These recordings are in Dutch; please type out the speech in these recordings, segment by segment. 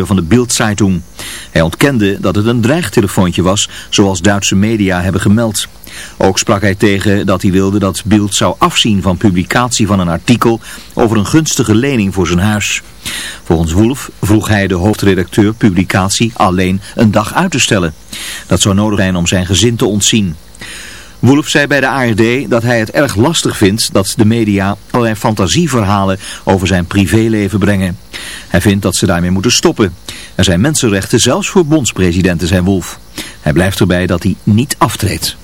van de Bild-Zeitung. Hij ontkende dat het een dreigtelefoontje was, zoals Duitse media hebben gemeld. Ook sprak hij tegen dat hij wilde dat Bild zou afzien van publicatie van een artikel over een gunstige lening voor zijn huis. Volgens Wolf vroeg hij de hoofdredacteur publicatie alleen een dag uit te stellen. Dat zou nodig zijn om zijn gezin te ontzien. Wolf zei bij de ARD dat hij het erg lastig vindt dat de media allerlei fantasieverhalen over zijn privéleven brengen. Hij vindt dat ze daarmee moeten stoppen. Er zijn mensenrechten zelfs voor bondspresidenten, zei Wolf. Hij blijft erbij dat hij niet aftreedt.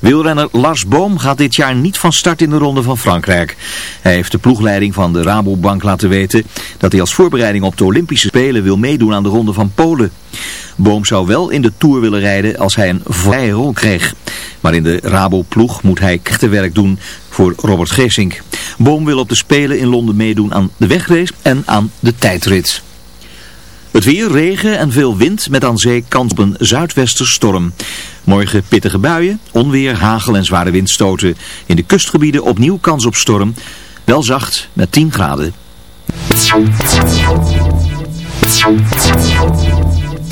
Wielrenner Lars Boom gaat dit jaar niet van start in de Ronde van Frankrijk. Hij heeft de ploegleiding van de Rabobank laten weten dat hij als voorbereiding op de Olympische Spelen wil meedoen aan de Ronde van Polen. Boom zou wel in de Tour willen rijden als hij een vrije rol kreeg. Maar in de Rabo-ploeg moet hij werk doen voor Robert Geesink. Boom wil op de Spelen in Londen meedoen aan de wegrace en aan de tijdrit. Het weer, regen en veel wind met aan zee kans op een zuidwesterstorm. Morgen pittige buien, onweer, hagel en zware windstoten. In de kustgebieden opnieuw kans op storm. Wel zacht met 10 graden.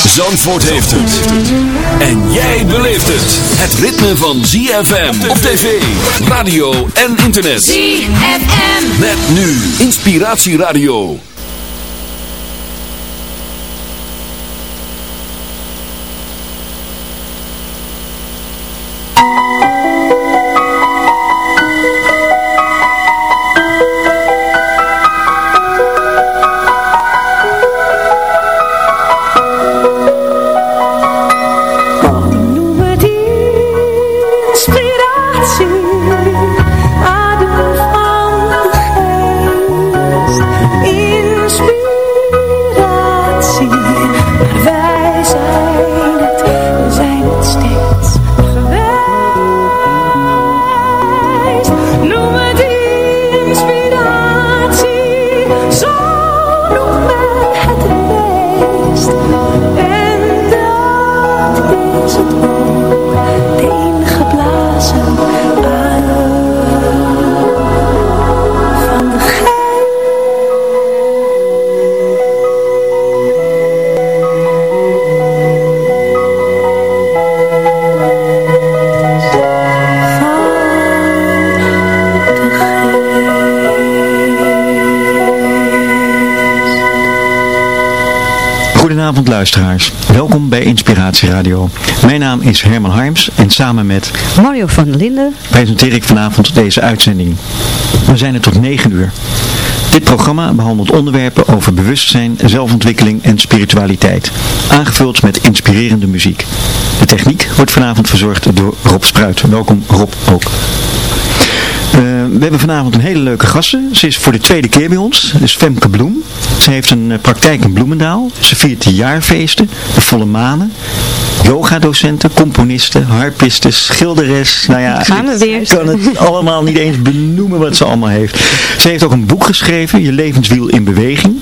Zandvoort heeft het. En jij beleeft het. Het ritme van ZFM op tv, radio en internet. ZFM. Met nu Inspiratieradio. Radio. Mijn naam is Herman Harms en samen met Mario van Linden presenteer ik vanavond deze uitzending. We zijn er tot 9 uur. Dit programma behandelt onderwerpen over bewustzijn, zelfontwikkeling en spiritualiteit, aangevuld met inspirerende muziek. De techniek wordt vanavond verzorgd door Rob Spruit. Welkom Rob ook. Uh, we hebben vanavond een hele leuke gasten. Ze is voor de tweede keer bij ons. Dus Femke Bloem. Ze heeft een uh, praktijk in Bloemendaal. Ze viert de jaarfeesten, de volle manen. Yogadocenten, componisten, harpisten, schilderes. Nou ja, Gaan we weer. ik kan het allemaal niet eens benoemen wat ze allemaal heeft. Ze heeft ook een boek geschreven, Je levenswiel in beweging.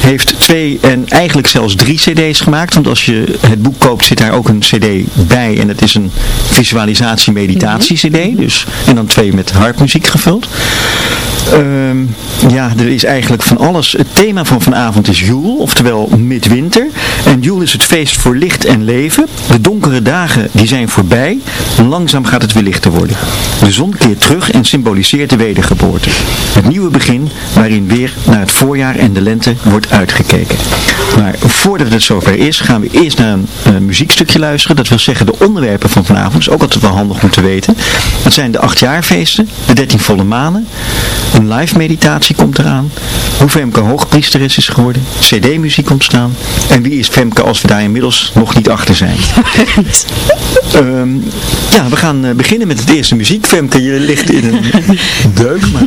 Heeft twee en eigenlijk zelfs drie cd's gemaakt. Want als je het boek koopt zit daar ook een cd bij. En het is een visualisatie meditatie cd. Dus, en dan twee met harpmuziek gevuld. Um, ja, er is eigenlijk van alles. Het thema van vanavond is Joel, oftewel midwinter. En Joel is het feest voor licht en leven. De donkere dagen die zijn voorbij. Langzaam gaat het weer lichter worden. De zon keert terug en symboliseert de wedergeboorte. Het nieuwe begin waarin weer naar het voorjaar en de lente wordt uitgekeken. Maar voordat het zover is, gaan we eerst naar een uh, muziekstukje luisteren. Dat wil zeggen de onderwerpen van vanavond. is ook altijd wel handig om te weten. Dat zijn de achtjaarfeesten, de dertien volle manen. Een live meditatie komt eraan. Hoe Femke hoogpriesteres is geworden. CD-muziek ontstaan. En wie is Femke als we daar inmiddels nog niet achter zijn. um, ja, we gaan uh, beginnen met het eerste muziek. Femke, je ligt in een deuk. Maar...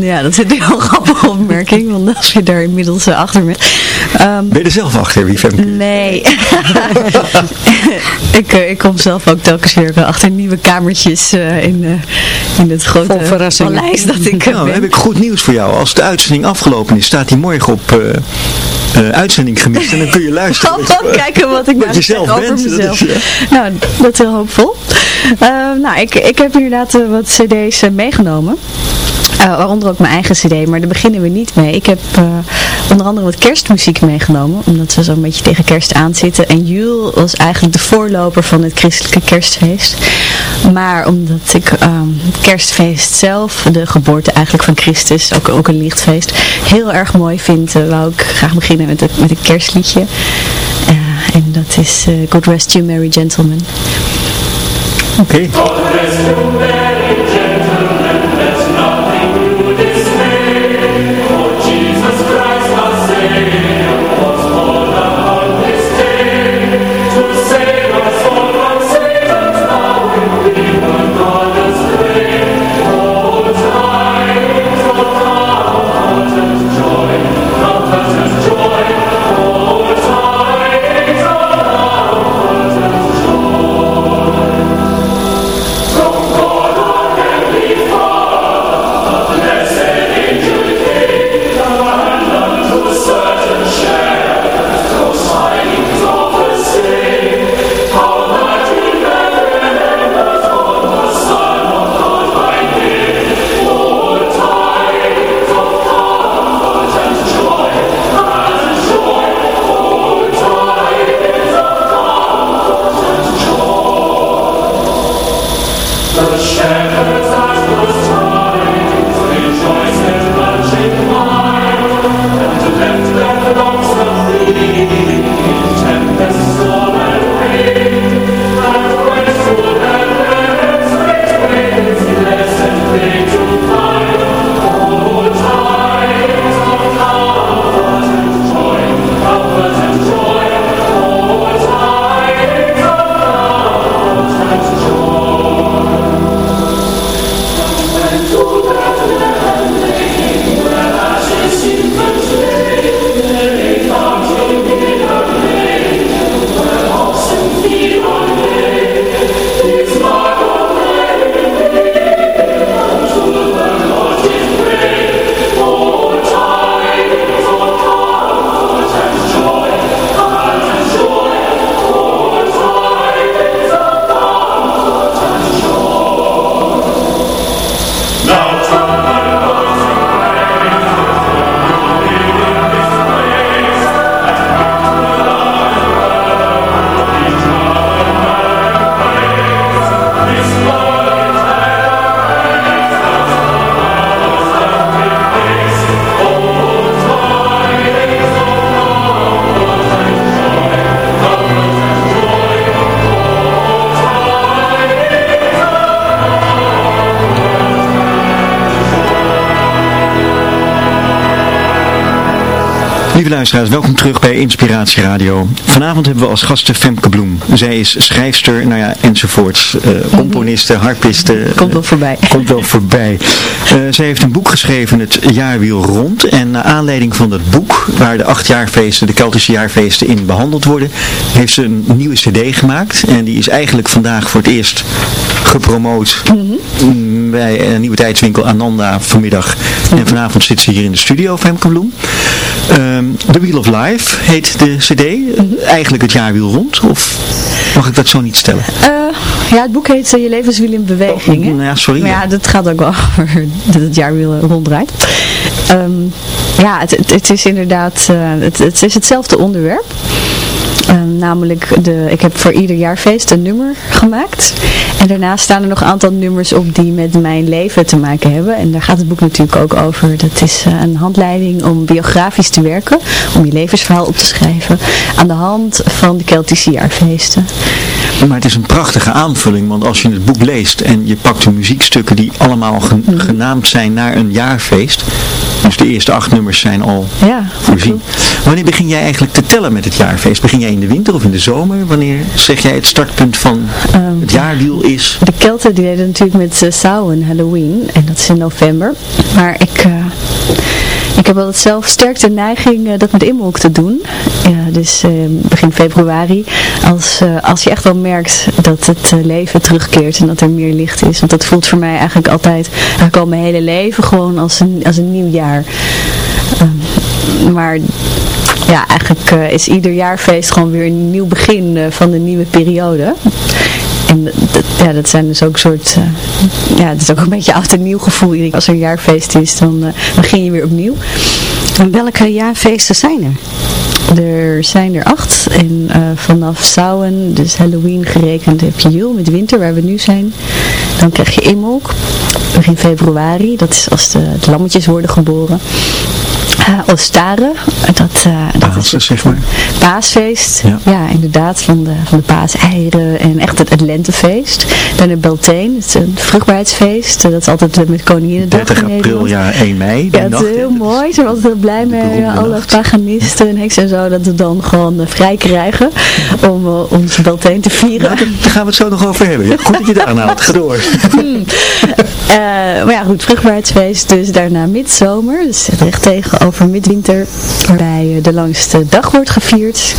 ja, dat is een heel grappige opmerking. Want als je daar inmiddels uh, achter bent. Um, ben je er zelf achter wie Femke Nee. ik, uh, ik kom zelf ook telkens weer achter nieuwe kamertjes in, in het grote paleis dat ik Nou, dan heb ik goed nieuws voor jou. Als de uitzending afgelopen is, staat die morgen op uh, uitzending gemist. En dan kun je luisteren. Oh, kijken wat ik wat je zelf over bent. mezelf. Dat is, Nou, dat is heel hoopvol. Nou, ik, ik heb inderdaad wat cd's meegenomen. Waaronder ook mijn eigen cd, maar daar beginnen we niet mee. Ik heb onder andere wat kerstmuziek meegenomen, omdat we zo'n beetje tegen kerst aanzitten. En Jul was eigenlijk de voorloper van het christelijke kerstfeest. Maar omdat ik um, het kerstfeest zelf, de geboorte eigenlijk van Christus, ook, ook een lichtfeest, heel erg mooi vind, uh, wou ik graag beginnen met, het, met een kerstliedje. Uh, en dat is uh, God Rest You Merry Gentlemen. Oké. Okay. Lieve luisteraars, welkom terug bij Inspiratie Radio. Vanavond hebben we als gasten Femke Bloem. Zij is schrijfster, nou ja, enzovoorts. Uh, componiste, harpiste. Komt wel voorbij. Komt wel voorbij. Uh, zij heeft een boek geschreven, het Jaarwiel Rond. En naar aanleiding van dat boek, waar de acht jaarfeesten, de Keltische jaarfeesten in behandeld worden, heeft ze een nieuwe cd gemaakt. En die is eigenlijk vandaag voor het eerst gepromoot mhm. bij een nieuwe tijdswinkel Ananda vanmiddag. En vanavond zit ze hier in de studio, Femke Bloem. Um, The Wheel of Life heet de cd. Eigenlijk het jaarwiel rond. Of mag ik dat zo niet stellen? Uh, ja, het boek heet uh, Je levenswiel in beweging. Oh, ja, sorry. Maar ja, dat gaat ook wel over dat het jaarwiel ronddraait. Um, ja, het, het, het, is inderdaad, uh, het, het is hetzelfde onderwerp. Ehm, namelijk, de, ik heb voor ieder jaarfeest een nummer gemaakt. En daarnaast staan er nog een aantal nummers op die met mijn leven te maken hebben. En daar gaat het boek natuurlijk ook over. Dat is uh, een handleiding om biografisch te werken. Om je levensverhaal op te schrijven. Aan de hand van de Keltische jaarfeesten. Maar het is een prachtige aanvulling, want als je het boek leest en je pakt de muziekstukken die allemaal mhm. genaamd zijn naar een jaarfeest, dus de eerste acht nummers zijn al ja, voorzien. Wanneer begin jij eigenlijk te tellen met het jaarfeest? Begin jij in de winter of in de zomer? Wanneer zeg jij het startpunt van um, het jaarwiel is? De Kelten die deden natuurlijk met uh, Samhain, Halloween, en dat is in november. Maar ik... Uh, ik heb altijd zelf sterk de neiging uh, dat met inbolk te doen. Dus uh, begin februari. Als, als je echt wel merkt dat het leven terugkeert en dat er meer licht is. Want dat voelt voor mij eigenlijk altijd, eigenlijk al mijn hele leven gewoon als een, als een nieuw jaar. Ehm, maar ja, eigenlijk is ieder jaarfeest gewoon weer een nieuw begin van een nieuwe periode. En ja, dat zijn dus ook soort, ja, het is ook een beetje oud nieuw gevoel. Als er een jaarfeest is, dan begin je weer opnieuw. En welke jaarfeesten zijn er? Er zijn er acht en vanaf Samhain, dus Halloween gerekend, heb je Jul met winter, waar we nu zijn. Dan krijg je Imolk, begin februari, dat is als de, de lammetjes worden geboren. Uh, Ostare, dat, uh, dat is het, zeg maar. paasfeest. Ja. inderdaad, van de, van de paaseieren en echt het, het lentefeest. Dan de Beltane, het, het vruchtbaarheidsfeest. Dat is altijd met Koninginnedag 30 april, ja, 1 mei. Ja, dat is heel mooi. Ze zijn altijd heel blij mee. Alle paganisten en heksen en zo, dat we dan gewoon uh, vrij krijgen om onze Beltane te vieren. Nou, daar gaan we het zo nog over hebben. Ja, goed dat je daar aanhaalt. Ga door. Hmm. maar ja, goed, vruchtbaarheidsfeest. Dus daarna midzomer. Dus recht tegenover over midwinter, waarbij de langste dag wordt gevierd.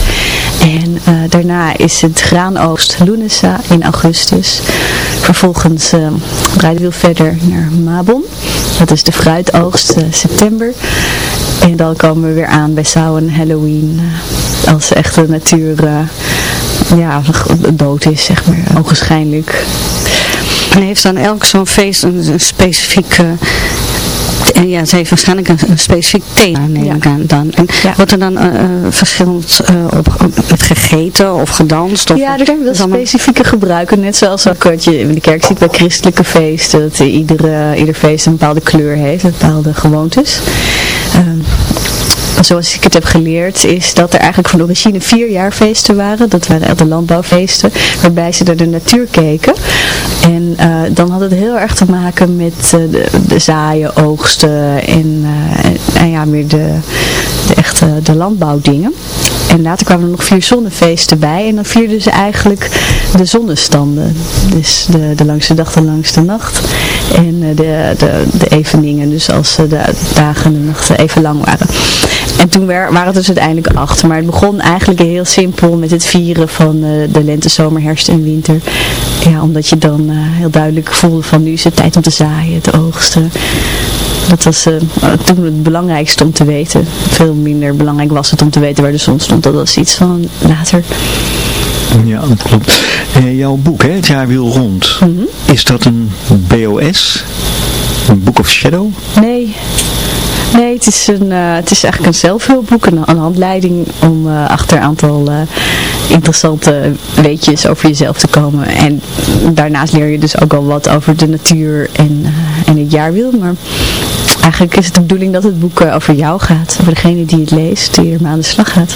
En uh, daarna is het graanoogst Lunesa in augustus. Vervolgens uh, rijden we verder naar Mabon. Dat is de fruitoogst september. En dan komen we weer aan bij Samhain Halloween. als echte natuur ja, dood is, zeg maar, ogenschijnlijk. En heeft dan elk zo'n feest een, een specifieke en ja, ze heeft waarschijnlijk een, een specifiek thema, neem ik aan dan. En wordt er dan uh, verschillend uh, op, met gegeten of gedanst? Of ja, er zijn wel specifieke gebruiken. Net zoals ook wat je in de kerk ziet bij christelijke feesten. Dat iedere, ieder feest een bepaalde kleur heeft, bepaalde gewoontes. Ehm, zoals ik het heb geleerd, is dat er eigenlijk van origine vier jaarfeesten waren. Dat waren de landbouwfeesten, waarbij ze naar de natuur keken. En uh, dan had het heel erg te maken met uh, de, de, zaaien, oogsten en, uh, en, ja, meer de, de echte de landbouwdingen. En later kwamen er nog vier zonnefeesten bij. En dan vierden ze eigenlijk de zonnestanden. Dus de, de langste dag, de langste nacht. En de, de, de eveningen. Dus als de dagen en de nachten even lang waren. En toen waren het dus uiteindelijk acht. Maar het begon eigenlijk heel simpel met het vieren van de lente, zomer, herfst en winter. Ja, omdat je dan heel duidelijk voelde van nu is het tijd om te zaaien, te oogsten. Dat was uh, toen het belangrijkste om te weten. Veel minder belangrijk was het om te weten waar de zon stond. Dat was iets van later. Ja, dat klopt. Jouw boek, hè, Het jaar wiel rond. Mm -hmm. Is dat een BOS? Een Book of Shadow? Nee. Nee, het is, een, uh, het is eigenlijk een zelfhulpboek, een, een handleiding om uh, achter een aantal uh, interessante weetjes over jezelf te komen. En daarnaast leer je dus ook al wat over de natuur en, en het jaarwiel. Maar eigenlijk is het de bedoeling dat het boek over jou gaat, over degene die het leest, die er maar aan de slag gaat.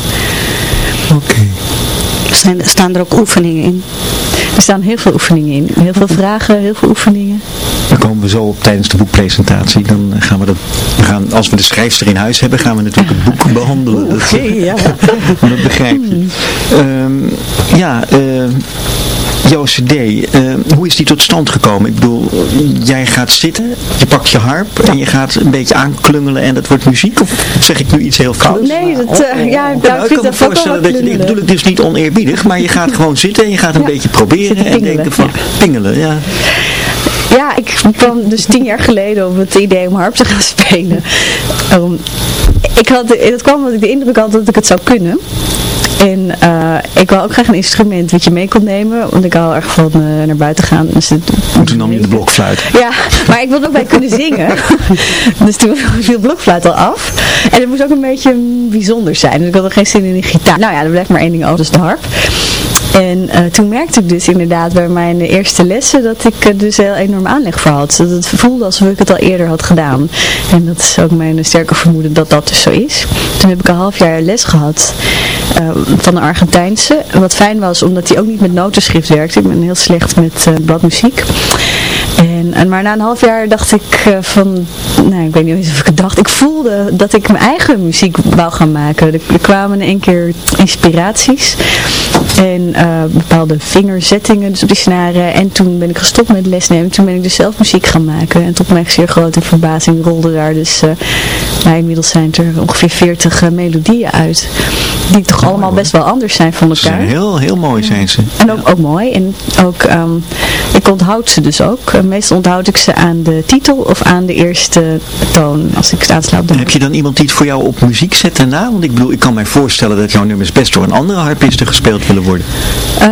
Oké. Okay. Staan er ook oefeningen in? Er staan heel veel oefeningen in. Heel veel vragen, heel veel oefeningen. Dan komen we zo op tijdens de boekpresentatie. Dan gaan we dat, we gaan, als we de schrijfster in huis hebben, gaan we natuurlijk het boek behandelen. Oké, okay, ja. dat begrijp je. Um, ja, uh, jouw cd, uh, hoe is die tot stand gekomen? Ik bedoel, jij gaat zitten, je pakt je harp en je gaat een beetje aanklungelen en dat wordt muziek? Of zeg ik nu iets heel fouts? Nee, dat, uh, ja, ik, nou, ik kan me voorstellen dat je, ik bedoel het dus niet oneerbiedig, maar je gaat gewoon zitten en je gaat een ja. beetje proberen en denken van, ja. pingelen, ja. Ja, ik kwam dus tien jaar geleden op het idee om harp te gaan spelen. Um, ik had, het kwam omdat ik de indruk had dat ik het zou kunnen. En uh, ik wil ook graag een instrument wat je mee kon nemen. Want ik hou erg van uh, naar buiten gaan. Dus het, toen nam je de blokfluit. Ja, maar ik wilde ook bij kunnen zingen. dus toen viel blokfluit al af. En het moest ook een beetje bijzonder zijn. Dus ik had er geen zin in een gitaar. Nou ja, er blijft maar één ding over, dus de harp. En uh, toen merkte ik dus inderdaad bij mijn eerste lessen dat ik er dus heel enorm aanleg voor had. Dat het voelde alsof ik het al eerder had gedaan. En dat is ook mijn sterke vermoeden dat dat dus zo is. Toen heb ik een half jaar les gehad uh, van een Argentijnse. Wat fijn was, omdat hij ook niet met notenschrift werkte. Ik ben heel slecht met bladmuziek. En, en, maar na een half jaar dacht ik van, nou ik weet niet of ik het dacht, ik voelde dat ik mijn eigen muziek wou gaan maken. Er, er kwamen in één keer inspiraties en uh, bepaalde vingerzettingen dus op die snaren. En toen ben ik gestopt met lesnemen. Toen ben ik dus zelf muziek gaan maken. En tot mijn zeer grote verbazing rolde daar dus, uh, nou inmiddels zijn er ongeveer 40 uh, melodieën uit. Die toch oh, allemaal best wel anders zijn van elkaar. Ze heel, heel mooi zijn ze. En ook, ook mooi. En ook, um, ik onthoud ze dus ook. meestal onthoud ik ze aan de titel of aan de eerste toon. Als ik het aansla op de Heb je dan iemand die het voor jou op muziek zet daarna? Want ik bedoel, ik kan mij voorstellen dat jouw nummers best door een andere harpiste gespeeld willen worden. Uh,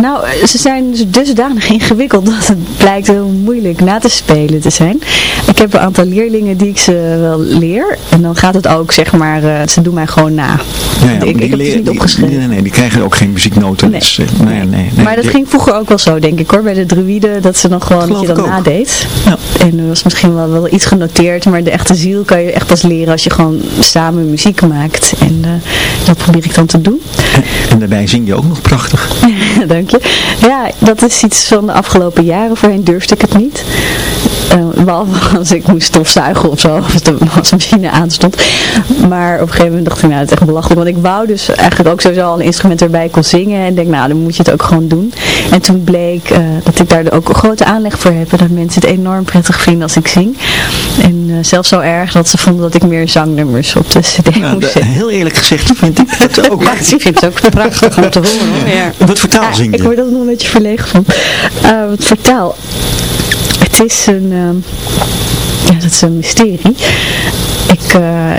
Nou, ze zijn dus dusdanig ingewikkeld dat het blijkt heel moeilijk na te spelen te zijn. Ik heb een aantal leerlingen die ik ze wel leer. En dan gaat het ook, zeg maar, uh, ze doen mij gewoon na. Ja, ja, ik, ik heb het niet opgeschreven. Nee, nee, nee, die krijgen ook geen muzieknoten. Nee. Dus, uh, nee, nee, nee, Maar dat ging vroeger ook wel zo, denk ik hoor. Bij de druïde, dat ze nog gewoon dat je dan nadeed. Ja. En er was misschien wel, wel iets genoteerd, maar de echte ziel kan je echt pas leren als je gewoon samen muziek maakt. En uh, dat probeer ik dan te doen. En, en daarbij zing je ook nog prachtig. Dank je. Ja, dat is iets van de afgelopen jaren. Voorheen durfde ik het niet. Uh, behalve als ik moest stofzuigen of zo, of de wasmachine aanstond. Maar op een gegeven moment dacht ik, nou, het is echt belachelijk. Want ik wou dus eigenlijk ook sowieso al een instrument erbij kon zingen. En denk, nou, dan moet je het ook gewoon doen. En toen bleek uh, dat ik daar ook een grote aanleg voor heb. En dat mensen het enorm prettig vinden als ik zing. En uh, zelfs zo erg dat ze vonden dat ik meer zangnummers op de cd moest zetten. Heel eerlijk gezegd vind ik dat ook. Ja, ik vind het ook prachtig om te horen. Ja. Wat voor taal ja, zing je? Ik word er nog een beetje verlegen van. Wat voor taal? Het is een, uh, ja, dat is een mysterie. Ik, uh,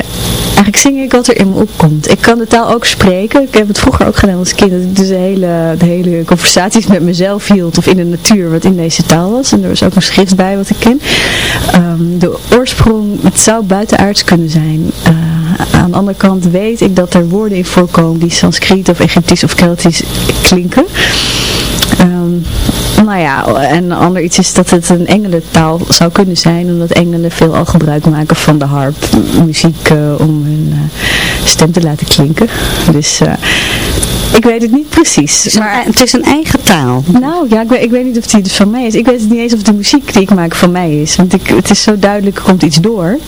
eigenlijk zing ik wat er in me opkomt. Ik kan de taal ook spreken. Ik heb het vroeger ook gedaan als kind. Dat ik dus de hele, de hele conversaties met mezelf hield. Of in de natuur, wat in deze taal was. En er was ook een schrift bij wat ik ken. Um, de oorsprong, het zou buitenaards kunnen zijn. Uh, aan de andere kant weet ik dat er woorden in voorkomen die Sanskriet of Egyptisch of Keltisch klinken. Um, nou ja, en een ander iets is dat het een engelentaal zou kunnen zijn, omdat engelen veelal gebruik maken van de harp, muziek, uh, om hun uh, stem te laten klinken. Dus uh, ik weet het niet precies. Het maar, een, het is een eigen taal. Nou ja, ik weet, ik weet niet of die dus van mij is. Ik weet het niet eens of de muziek die ik maak van mij is. Want ik, het is zo duidelijk, er komt iets door.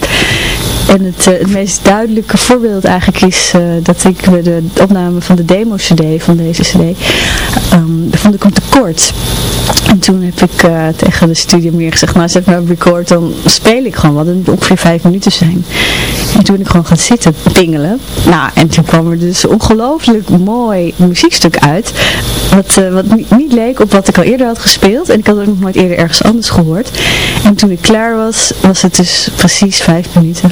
En het, uh, het meest duidelijke voorbeeld eigenlijk is uh, dat ik de opname van de demo-cd, van deze cd, um, vond ik hem tekort. En toen heb ik uh, tegen de studio meer gezegd, nou maar op record, dan speel ik gewoon wat. Het moet ongeveer vijf minuten zijn. En toen ik gewoon gaan zitten pingelen. Nou, en toen kwam er dus ongelooflijk mooi muziekstuk uit. Wat, wat niet, niet leek op wat ik al eerder had gespeeld. En ik had het ook nog nooit eerder ergens anders gehoord. En toen ik klaar was, was het dus precies vijf minuten.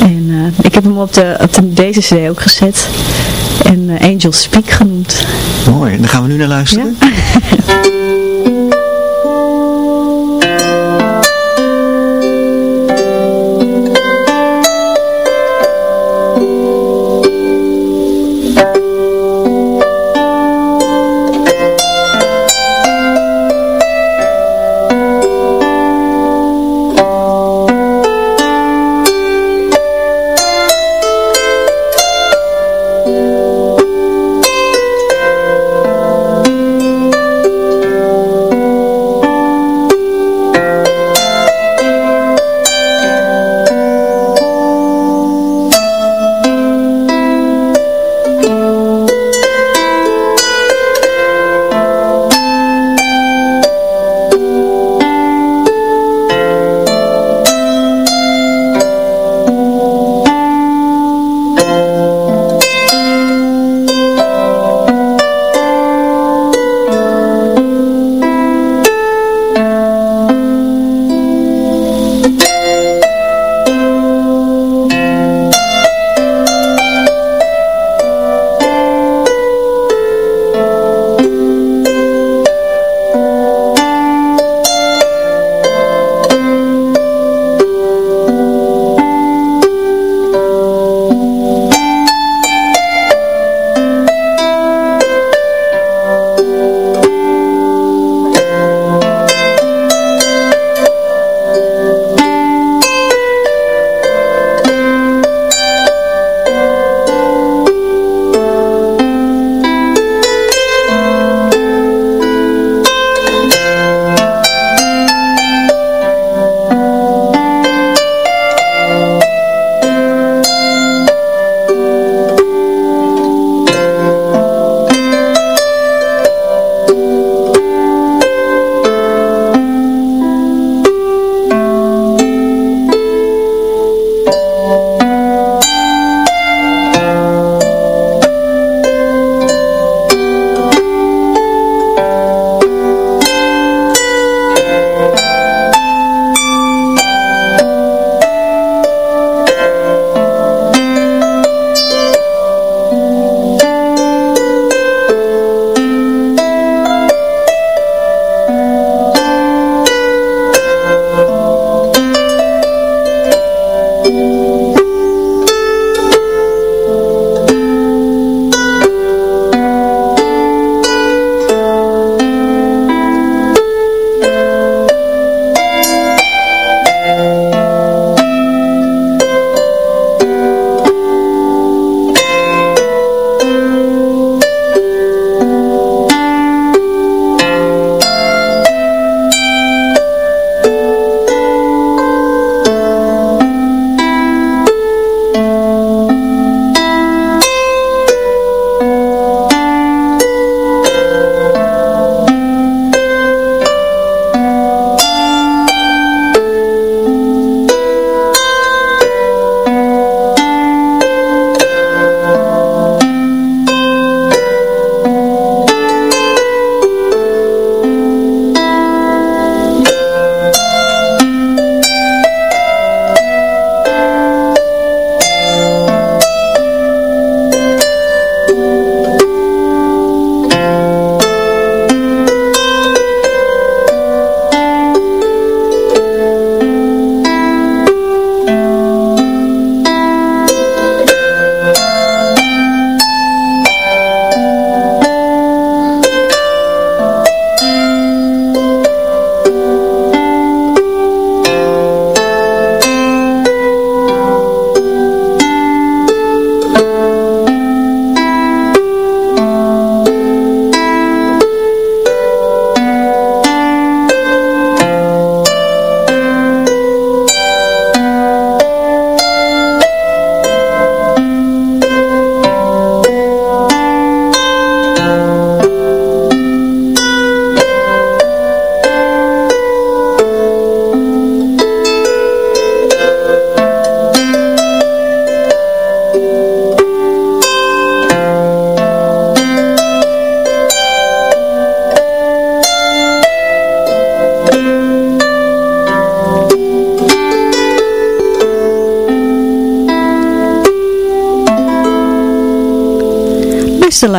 En uh, ik heb hem op, de, op de, deze cd ook gezet. En uh, Angel Speak genoemd. Mooi, dan gaan we nu naar luisteren. Ja?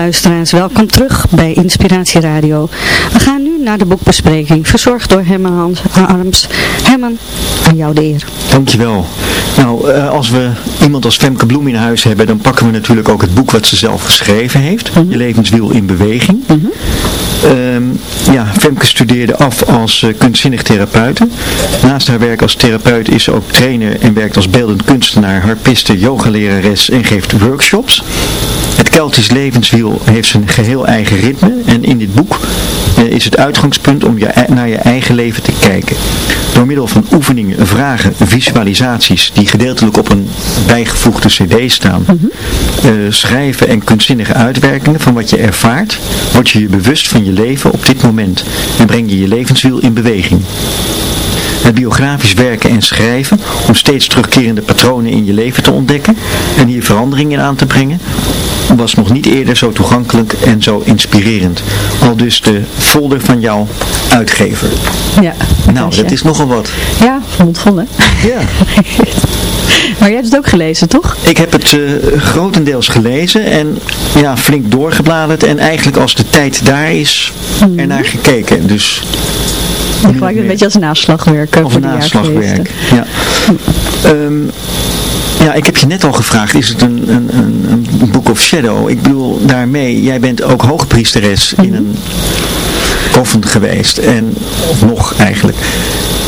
luisteraars, welkom terug bij Inspiratie Radio. We gaan nu naar de boekbespreking, verzorgd door Herman Hans Arms. Herman, aan jou de eer. Dankjewel. Nou, uh, als we iemand als Femke Bloem in huis hebben, dan pakken we natuurlijk ook het boek wat ze zelf geschreven heeft. Mm -hmm. Je levenswiel in beweging. Mm -hmm. um, ja, Femke studeerde af als uh, kunstzinnig therapeute. Naast haar werk als therapeut is ze ook trainer en werkt als beeldend kunstenaar, harpiste, yogalerares en geeft workshops. Keltisch levenswiel heeft zijn geheel eigen ritme en in dit boek uh, is het uitgangspunt om je, naar je eigen leven te kijken. Door middel van oefeningen, vragen, visualisaties die gedeeltelijk op een bijgevoegde cd staan, mm -hmm. uh, schrijven en kunstzinnige uitwerkingen van wat je ervaart, word je je bewust van je leven op dit moment en breng je je levenswiel in beweging. Het biografisch werken en schrijven om steeds terugkerende patronen in je leven te ontdekken en hier veranderingen aan te brengen, was nog niet eerder zo toegankelijk en zo inspirerend. Al dus de folder van jouw uitgever. Ja. Nou, dat is nogal wat. Ja, mondvol hè? Ja. maar jij hebt het ook gelezen, toch? Ik heb het uh, grotendeels gelezen en ja, flink doorgebladerd en eigenlijk als de tijd daar is, mm. ernaar gekeken. Dus... Ik lijkt een beetje als naslagwerk. Of een naslagwerk, ja. Um, ja, ik heb je net al gevraagd, is het een, een, een Book of Shadow? Ik bedoel, daarmee, jij bent ook hoogpriesteres in een koffen geweest. En, nog eigenlijk.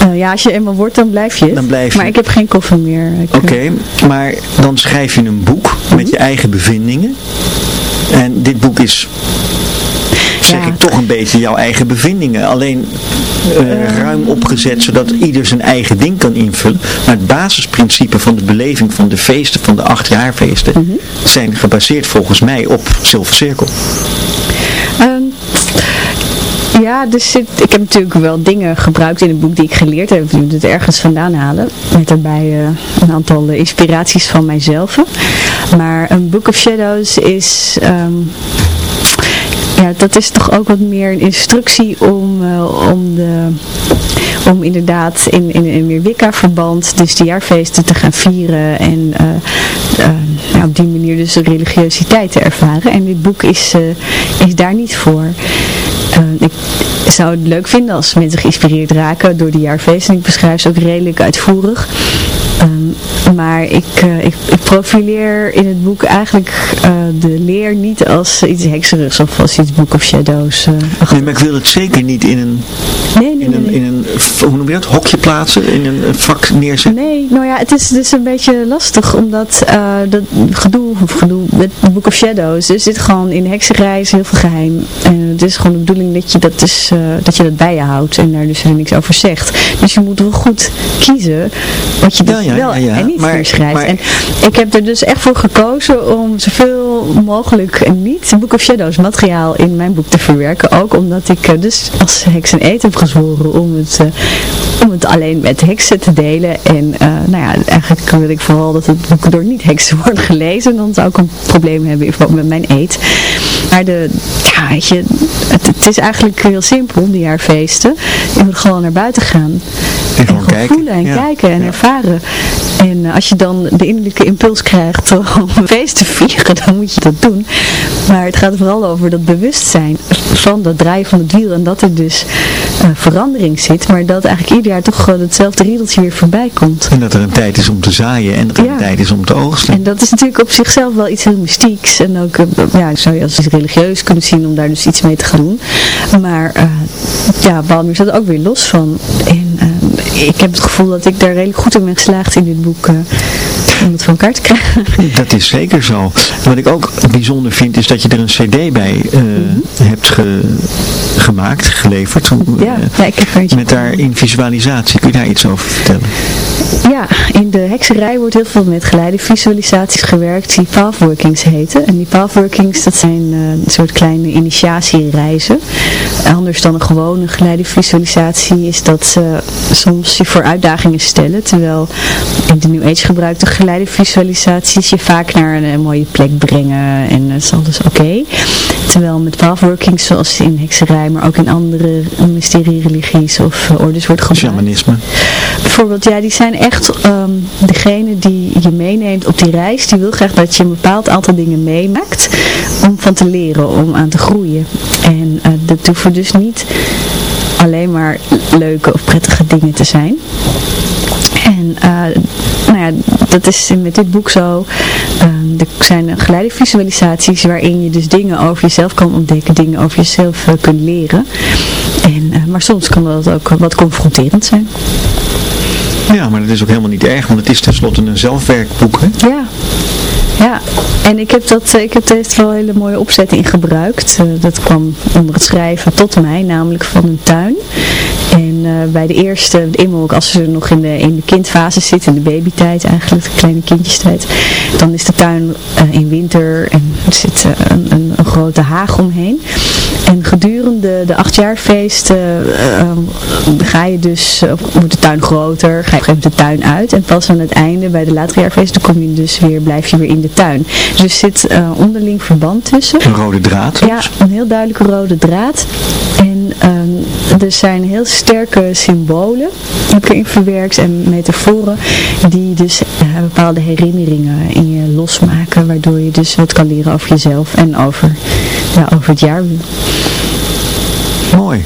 Uh, ja, als je eenmaal wordt, dan blijf je. Dan blijf je. Maar ik heb geen koffen meer. Oké, okay, maar dan schrijf je een boek met je eigen bevindingen. En dit boek is zeg ja. ik toch een beetje jouw eigen bevindingen. Alleen uh, uh, ruim opgezet, zodat ieder zijn eigen ding kan invullen. Maar het basisprincipe van de beleving van de feesten, van de achtjaarfeesten, mm -hmm. zijn gebaseerd volgens mij op Zilver Cirkel. Um, ja, dus ik heb natuurlijk wel dingen gebruikt in het boek die ik geleerd heb. Ik moet het ergens vandaan halen. Met daarbij uh, een aantal inspiraties van mijzelf. Maar een Book of Shadows is... Um, ja, dat is toch ook wat meer een instructie om, uh, om, de, om inderdaad in, in, in meer Wicca-verband dus de jaarfeesten te gaan vieren en uh, ja, op die manier dus de religiositeit te ervaren. En dit boek is, is daar niet voor. ik zou het leuk vinden als mensen geïnspireerd raken door de jaarfeesten. Ik beschrijf ze ook redelijk uitvoerig. Um, maar ik, uh, ik, ik, profileer in het boek eigenlijk uh, de leer niet als iets hekserigs of als iets Book of Shadows. Uh, nee, maar ik wil het zeker niet in een, nee, nee, in een, in een hoe noem je dat, hokje plaatsen, in een vak neerzetten. Nee, nou ja, het is dus een beetje lastig omdat dat gedoe, of gedoe met Book of Shadows, er zit gewoon in hekserij is heel veel geheim. En het is gewoon de bedoeling dat je dat, dus, dat, je dat bij je houdt en daar dus er niks over zegt. Dus je moet wel goed kiezen wat je ja, ja, wel ja, ja. en niet maar, schrijft. maar, en ik heb er dus echt voor gekozen om zoveel mogelijk niet Book of Shadows materiaal in mijn boek te verwerken. Ook omdat ik uh, dus als heks en eet heb gezworen om het, uh, om het alleen met heksen te delen. En uh, nou ja, eigenlijk wil ik vooral dat het boek door niet-heksen wordt gelezen. Dan zou ik een probleem hebben met mijn eet. Maar de, ja, weet je, het, het is eigenlijk heel simpel, die jaarfeesten. Je moet gewoon naar buiten gaan. En gewoon kijken. voelen en ja. kijken en ja. ervaren. En uh, als je dan de innerlijke impuls krijgt om een feest te vieren, dan moet je dat doen. Maar het gaat vooral over dat bewustzijn van dat draaien van het wiel. En dat er dus verandering zit. Maar dat eigenlijk ieder jaar toch uh, hetzelfde riedeltje weer voorbij komt. En dat er een tijd is om te zaaien en dat er Ja. een tijd is om te oogsten. En dat is natuurlijk op zichzelf wel iets heel mystieks. En ook, uh, ja, zou je als iets religieus kunnen zien om daar dus iets mee te gaan doen. Maar uh, ja, Balmer staat ook weer los van. En uh, ik heb het gevoel dat ik daar redelijk goed in ben geslaagd in dit boek. Uh, om het voor elkaar te krijgen. Dat is zeker zo. Wat ik ook bijzonder vind is dat je er een cd bij uh, mm -hmm. hebt ge gemaakt, geleverd. Ja, ja, ik heb er eentje Met daarin visualisatie. Kun je daar iets over vertellen? Ja, in de hekserij wordt heel veel met geleide visualisaties gewerkt die pathworkings heten. En die pathworkings, dat zijn uh, een soort kleine initiatiereizen. Anders dan een gewone geleide visualisatie is dat ze soms je voor uitdagingen stellen. Terwijl in de New Age gebruikte geleide visualisaties je vaak naar een, mooie plek brengen en dat is alles oké. Okay. Terwijl met pathworkings zoals in hekserij, maar ook in andere religies of ordes wordt gebruikt. Shamanisme. Bijvoorbeeld, ja, die zijn echt um, degene die je meeneemt op die reis. Die wil graag dat je een bepaald aantal dingen meemaakt om van te leren, om aan te groeien. En uh, dat hoeven dus niet alleen maar leuke of prettige dingen te zijn. En uh, nou dat is met dit boek zo. Uh, er zijn geleide visualisaties waarin je dus dingen over jezelf kan ontdekken, dingen over jezelf uh, kunt leren. En, maar soms kan dat ook wat confronterend zijn. Ja, maar dat is ook helemaal niet erg, want het is tenslotte een zelfwerkboek, hè? Ja. Ja, en ik heb, dat, ik heb er wel een hele mooie opzetting gebruikt. Uh, dat kwam onder het schrijven tot mij, namelijk van een tuin. En uh, bij de eerste, de als ze nog in de, in de kindfase zit, in de babytijd eigenlijk, de kleine kindjestijd, dan is de tuin uh, in winter en er zit een, een, een, grote haag omheen. En gedurende de achtjaarfeest ga je dus, wordt de tuin groter, ga je op de tuin uit. En pas aan het einde, bij de latere jaarfeest, dan kom je dus weer, blijf je weer in de tuin. Dus er zit uh, onderling verband tussen. Een rode draad? Ja, een heel duidelijke rode draad. En um, er zijn heel sterke symbolen ook in verwerkt en metaforen die dus uh, bepaalde herinneringen in je losmaken. Waardoor je dus wat kan leren over jezelf en over, ja, over het jaar. Mooi.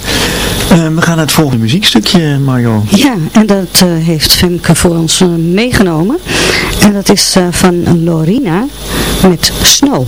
Uh, we gaan naar het volgende muziekstukje, Mario. Ja, en dat uh, heeft Femke voor ons uh, meegenomen. En dat is van Lorina met Snow.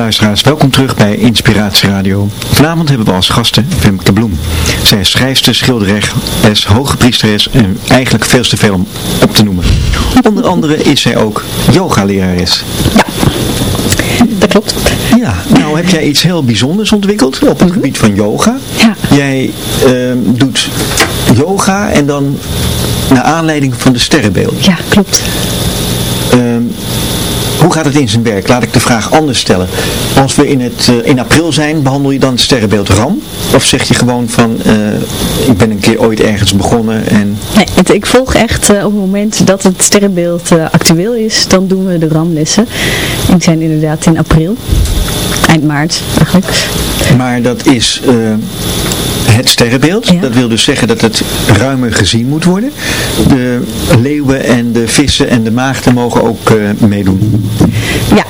Luisteraars, welkom terug bij Inspiratie Radio. Vanavond hebben we als gasten Femke Bloem. Zij is schrijfster, schilderes, hoge priesteres en eigenlijk veel te veel om op te noemen. Onder andere is zij ook yogalerares. Ja, dat klopt. Ja, nou heb jij iets heel bijzonders ontwikkeld op het gebied van yoga. Ja. Jij ehm, doet yoga en dan naar aanleiding van de sterrenbeeld. Ja, klopt. Hoe gaat het in zijn werk? Laat ik de vraag anders stellen. Als we in, het, eh, in april zijn, behandel je dan het sterrenbeeld Ram? Of zeg je gewoon van, eh, ik ben een keer ooit ergens begonnen en... Nee, het- ik volg echt eh, op het moment dat het sterrenbeeld actueel is, dan doen we de ramlessen. En die zijn inderdaad in april. Eind maart eigenlijk. Maar dat is het sterrenbeeld. Ja. Dat wil dus zeggen dat het ruimer gezien moet worden. De leeuwen en de vissen en de maagden mogen ook eh, meedoen. Ja.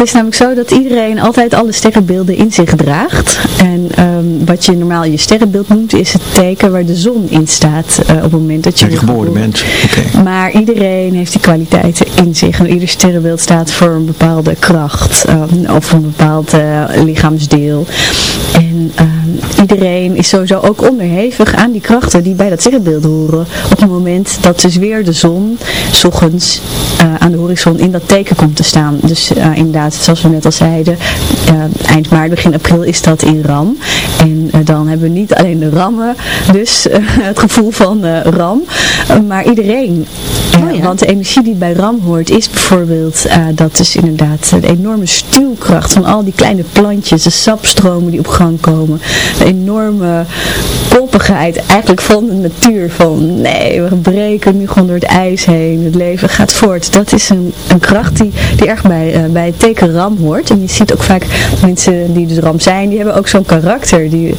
Het is namelijk zo dat iedereen altijd alle sterrenbeelden in zich draagt. En ehm, wat je normaal je sterrenbeeld noemt, is het teken waar de zon in staat eh, op het moment dat je geboren bent. Maar iedereen heeft die kwaliteiten in zich. En ieder sterrenbeeld staat voor een bepaalde kracht ehm, of een bepaald eh, lichaamsdeel. En ehm, iedereen is sowieso ook onderhevig aan die krachten die bij dat sterrenbeeld horen. Op het moment dat dus weer de zon, s ochtends eh, aan de horizon, in dat teken komt te staan. Dus eh, zoals we net al zeiden, eh, eind maart, begin april is dat in Ram. En eh, dan hebben we niet alleen de rammen, dus eh, het gevoel van Ram, maar iedereen. Oh ja. Want de energie die bij Ram hoort is bijvoorbeeld, dat is inderdaad de enorme stuwkracht van al die kleine plantjes, de sapstromen die op gang komen. De enorme koppigheid eigenlijk van de natuur. Van nee, we breken nu gewoon door het ijs heen. Het leven gaat voort. Dat is een, een kracht die, die erg bij, bij het teken Ram hoort. En je ziet ook vaak mensen die dus Ram zijn, die hebben ook zo'n karakter. Die,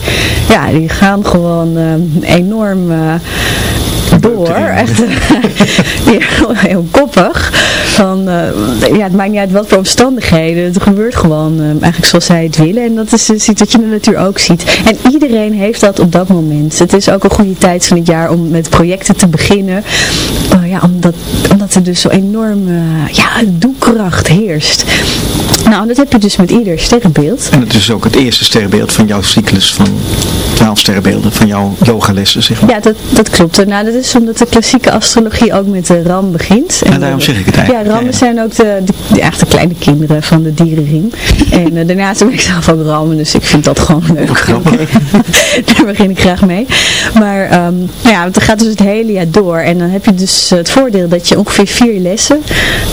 ja, die gaan gewoon eh, enorm... eh, door, echt heel koppig. Van, eh, ja, het maakt niet uit wat voor omstandigheden. Het gebeurt gewoon eh, eigenlijk zoals zij het willen. En dat is iets wat je in de natuur ook ziet. En iedereen heeft dat op dat moment. Het is ook een goede tijd van het jaar om met projecten te beginnen. Oh ja, omdat, omdat er dus zo enorm eh, ja, doelkracht heerst. Nou, dat heb je dus met ieder sterrenbeeld. En het is ook het eerste sterrenbeeld van jouw cyclus van 12 sterrenbeelden, van jouw yogalessen, zeg maar. Ja, dat, dat klopt. Nou, dat is omdat de klassieke astrologie ook met de ram begint. Ja, daarom zeg ik het eigenlijk. Ja, rammen zijn ook de, de, de, echt de kleine kinderen van de dierenriem. en eh, daarnaast ben ik zelf ook rammen, dus ik vind dat gewoon leuk. Daar begin ik graag mee. Maar nou ja, het gaat dus het hele jaar door. En dan heb je dus het voordeel dat je ongeveer vier lessen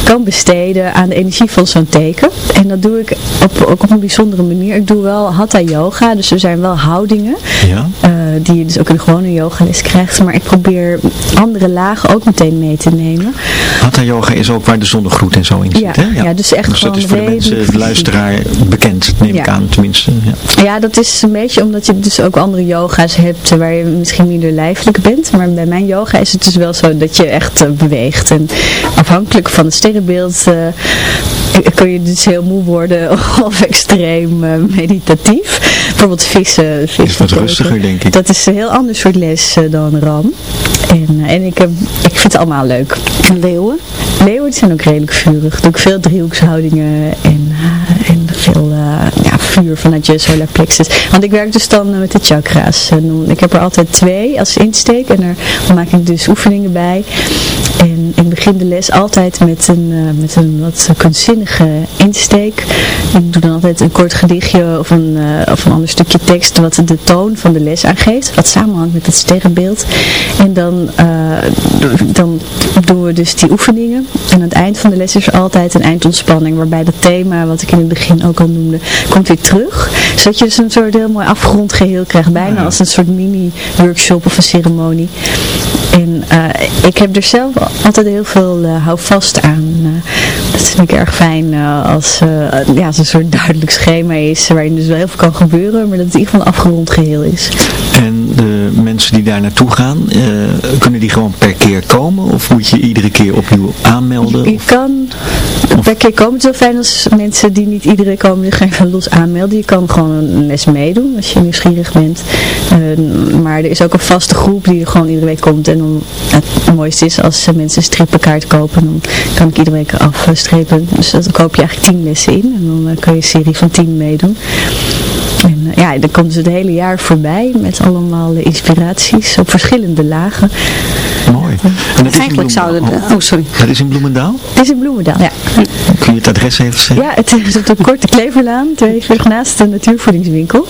kan besteden aan de energie van zo'n teken. En dat doe ik op, ook op een bijzondere manier. Ik doe wel hatha yoga, dus er zijn wel houdingen. Ja. eh, die je dus ook in de gewone yogales krijgt. Maar ik probeer andere lagen ook meteen mee te nemen. Hatha yoga is ook waar de zonnegroet en zo in zit, Ja, hè? ja, dus echt Dus dat is voor de mensen, de luisteraar, bekend, neem ik Ja. aan, tenminste. Ja. Ja, dat is een beetje omdat je dus ook andere yoga's hebt waar je misschien minder lijfelijk bent. Maar bij mijn yoga is het dus wel zo dat je echt eh, beweegt. En afhankelijk van het sterrenbeeld eh, kun je dus heel moe worden of extreem eh, meditatief. Bijvoorbeeld vissen. vissen Is wat rustiger, denk ik. Dat is een heel ander soort les eh, dan ram. En, eh, en ik, heb, ik vind het allemaal leuk. En leeuwen? Leeuwen zijn ook redelijk vurig. Doe ik veel driehoekshoudingen en, eh, en veel eh, ja, vuur vanuit je solar plexus. Want ik werk dus dan eh, met de chakra's. Ik heb er altijd twee als insteek en daar maak ik dus oefeningen bij. En ik begin de les altijd met een, eh, met een wat kunstzinnige insteek. Ik doe dan altijd een kort gedichtje of een, of een ander stukje tekst wat de toon van de les aangeeft. Wat samenhangt met het sterrenbeeld. En dan, dan doen we dus die oefeningen. En aan het eind van de les is er altijd een eindontspanning. Waarbij dat thema, wat ik in het begin ook al noemde, komt weer terug. Zodat je dus een soort heel mooi afgerond geheel krijgt. Bijna als een soort mini-workshop of een ceremonie. En eh, ik heb er zelf altijd heel veel uh, houvast aan. Uh, dat vind ik erg fijn als, ja, als een soort duidelijk schema is waarin dus wel heel veel kan gebeuren, maar dat het in ieder geval een afgerond geheel is. En de mensen die daar naartoe gaan, kunnen die gewoon per keer komen? Of moet je iedere keer opnieuw aanmelden? Je, kan per keer komen. Het is wel fijn als mensen die niet iedere komen zich even los aanmelden. Je kan gewoon een les meedoen als je nieuwsgierig bent. maar er is ook een vaste groep die gewoon iedere week komt. En dan, het mooiste is als mensen strippenkaart kopen, dan kan ik iedere week afstrepen. Dus dan koop je eigenlijk tien lessen in en dan kan je een serie van tien meedoen. En ja, dan komt ze het hele jaar voorbij met allemaal inspiraties op verschillende lagen. Mooi. En dat Eigenlijk zouden... Oh, oh, sorry. Dat is in Bloemendaal? Het is in Bloemendaal, ja. Kun je het adres even zeggen? Ja, het is op de Korte Kleverlaan, twee naast de natuurvoedingswinkel.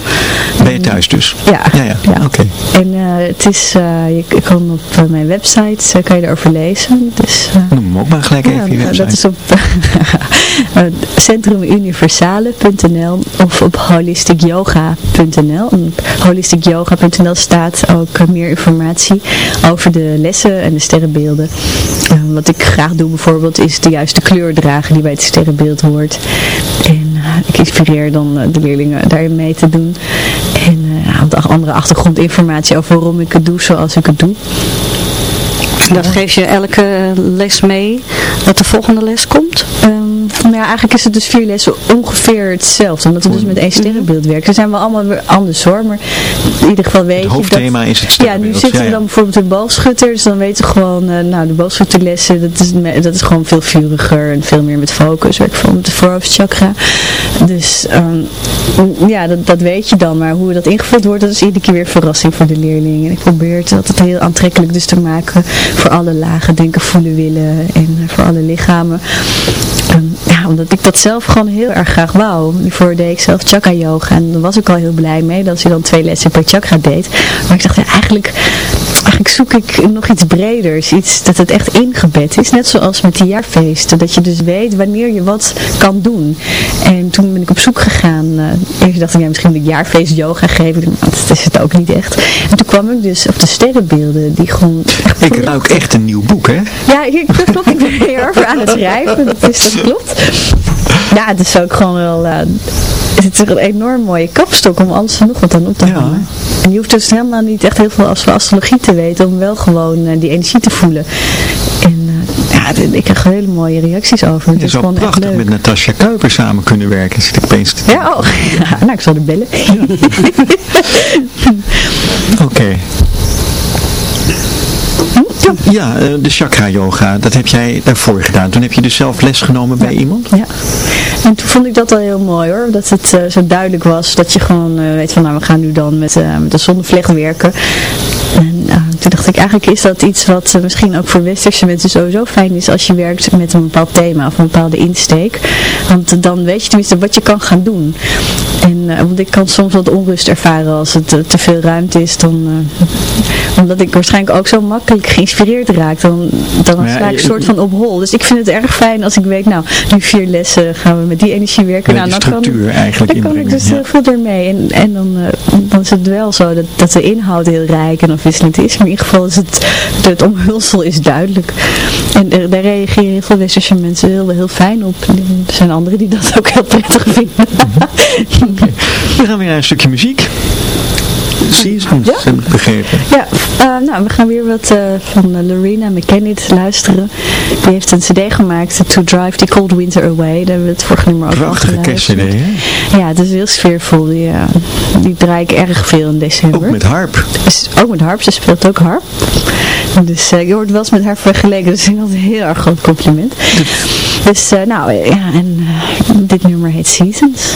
Ben je thuis dus? Ja. Ja, ja. oké. En uh, het is, uh, je kan op uh, mijn website, kan je erover lezen. Dus, Noem hem ook maar gelijk even je website. Dat is op centrumuniversale.nl of op holisticyoga.nl. Op holisticyoga.nl staat ook meer informatie over de lessen en de sterrenbeelden. wat ik graag doe bijvoorbeeld is de juiste kleur dragen die bij het sterrenbeeld hoort. En ik inspireer dan de leerlingen daarin mee te doen. En uh, andere achtergrondinformatie over waarom ik het doe zoals ik het doe. Dat geef je elke les mee dat de volgende les komt? Um, nou ja, eigenlijk is het dus vier lessen ongeveer hetzelfde. Omdat we dus met één sterrenbeeld werken. Ze zijn wel allemaal weer anders hoor. Maar in ieder geval weet het hoofdthema is het sterrenbeeld. Ja, nu zitten we dan bijvoorbeeld in boogschutters. Dus dan weten we gewoon, uh, nou de boogschutterlessen, dat is, dat is gewoon veel vuriger en veel meer met focus. Werk veel met de voorhoofdchakra. Dus um, ja, dat, dat weet je dan. Maar hoe dat ingevuld wordt, dat is iedere keer weer verrassing voor de leerlingen. En ik probeer het altijd heel aantrekkelijk dus te maken voor alle lagen denken, voelen, willen en voor alle lichamen. Um, ja, omdat ik dat zelf gewoon heel erg graag wou. Hiervoor deed ik zelf chakra yoga en daar was ik al heel blij mee dat ze dan twee lessen per chakra deed. Maar ik dacht, ja, eigenlijk, eigenlijk zoek ik nog iets breders, iets dat het echt ingebed is. Net zoals met die jaarfeesten, dat je dus weet wanneer je wat kan doen. En toen ben ik op zoek gegaan. Uh, eerst dacht ik, ja, misschien moet ik jaarfeest yoga geven, maar dat is het ook niet echt. En toen kwam ik dus op de sterrenbeelden, die gewoon... Ik ruik echt een nieuw boek, hè? Ja, ik, dat klopt. Ik ben heel erg aan het schrijven, dat, is, dat klopt. Ja, het is ook gewoon wel... Uh, het is een enorm mooie kapstok om alles en nog wat aan op te hangen. En je hoeft dus helemaal niet echt heel veel als astrologie te weten om wel gewoon uh, die energie te voelen. En uh, ja, ik krijg hele mooie reacties over. Het is wel prachtig met Natasja Kuiper samen kunnen werken. Zit ik opeens te ja, oh, ja, nou ik zal er bellen. Oké. Okay. Ja, eh, de chakra yoga, dat heb jij daarvoor gedaan. Toen heb je dus zelf les genomen bij iemand? Ja, en toen vond ik dat al heel mooi hoor. Dat het uh, zo duidelijk was dat je gewoon uh, weet van nou we gaan nu dan met, uh, met de zonnevleg werken. En toen dacht ik eigenlijk is dat iets wat misschien ook voor westerse mensen sowieso fijn is als je werkt met een bepaald thema of een bepaalde insteek. Want dan weet je tenminste wat je kan gaan doen. En want ik kan soms wat onrust ervaren als het te veel ruimte is. Dan, omdat ik waarschijnlijk ook zo makkelijk geïnspireerd raak. Dan, dan ja, sla ik een soort van op hol. Dus ik vind het erg fijn als ik weet, nou, nu vier lessen gaan we met die energie werken. nou, dan structuur kan, eigenlijk Dan kan ik dus heel veel ermee. En, en dan, uh, dan is het wel zo dat, dat de inhoud heel rijk en afwisselend is. Maar in ieder geval is het, het omhulsel is duidelijk. En er, daar reageren heel veel westerse mensen heel, heel fijn op. Er zijn anderen die dat ook heel prettig vinden. okay. We gaan weer naar een stukje muziek. Seasons, ja? heb ik begrepen. Ja, uh, nou, we gaan weer wat uh, van uh, Lorena McKennitt luisteren. Die heeft een cd gemaakt, To Drive the Cold Winter Away. Daar hebben we het vorige nummer ook Prachtige kerstcd, hè? Ja, het is heel sfeervol. Die, die draai ik erg veel in december. Ook met harp? Is, ook met harp, ze speelt ook harp. Dus je wordt wel eens met haar vergeleken, dus ik vind dat een heel erg groot compliment. Dus, nou, ja, en dit nummer heet Seasons.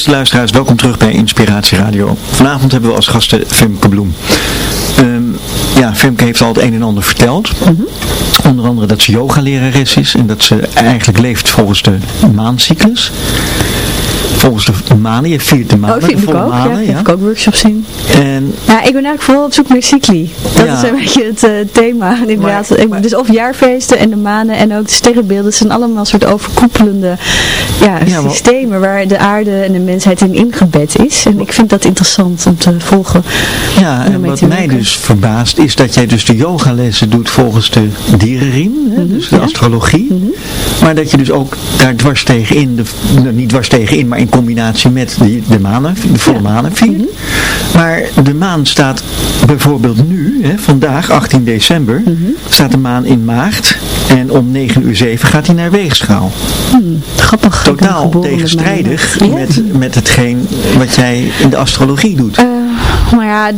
Beste luisteraars, welkom terug bij Inspiratie Radio. Vanavond hebben we als gasten Femke Bloem. Um, ja, Femke heeft al het een en ander verteld. Mhm. Onder andere dat ze yogalerares is en dat ze eigenlijk leeft volgens de maancyclus volgens de manen. Je viert de manen. Oh, vind ik ook. Manen, ja, ik ook workshops zien. En, ja, ik ben eigenlijk vooral op zoek naar cycli. Dat is een beetje het uh, thema. Inderdaad. Maar, dus of jaarfeesten en de manen en ook de sterrenbeelden. zijn allemaal soort overkoepelende ja, systemen waar de aarde en de mensheid in ingebed is. En ik vind dat interessant om te volgen. Ja, en, wat mij dus verbaast is dat jij dus de yogalessen doet volgens de dierenriem. Hè, mhm, dus de astrologie. Mhm. Maar dat je dus ook daar dwars tegenin, de, nou, niet dwars tegenin, maar in combinatie met de, de manen, de volle manen viert. Mhm. Maar de maan staat bijvoorbeeld nu, hè, vandaag 18 december, staat de maan in maart en om 9 uur 7 gaat hij naar weegschaal. Hmm, grappig. Totaal tegenstrijdig met, met hetgeen wat jij in de astrologie doet. Uh, maar ja,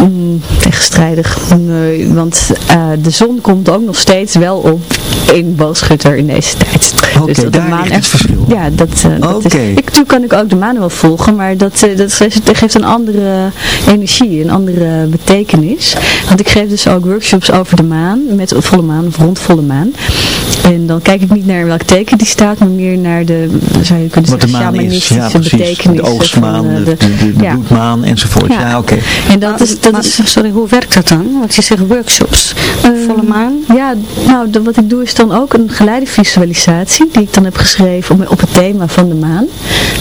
mm, tegenstrijdig. Nee, want uh, de zon komt ook nog steeds wel op in boogschutter in deze tijd. Oké, dus daar maan ligt het verschil. Ja, dat, uh, dat is, ik, natuurlijk kan ik ook de maan wel volgen, maar dat, uh, dat geeft een andere energie, een andere betekenis. Want ik geef dus ook workshops over de maan, met volle maan of rond volle maan. En dan kijk ik niet naar welk teken die staat, maar meer naar de, zou je kunnen zeggen, shamanistische ja, betekenis. De oogstmaan, de, de, de, de bloedmaan enzovoort. Ja, oké. En dat is, dat is, sorry, hoe werkt dat dan? Want je zegt workshops, uh, volle maan. Ja, nou, wat ik doe is dan ook een geleide visualisatie, die ik dan heb geschreven op, het thema van de maan.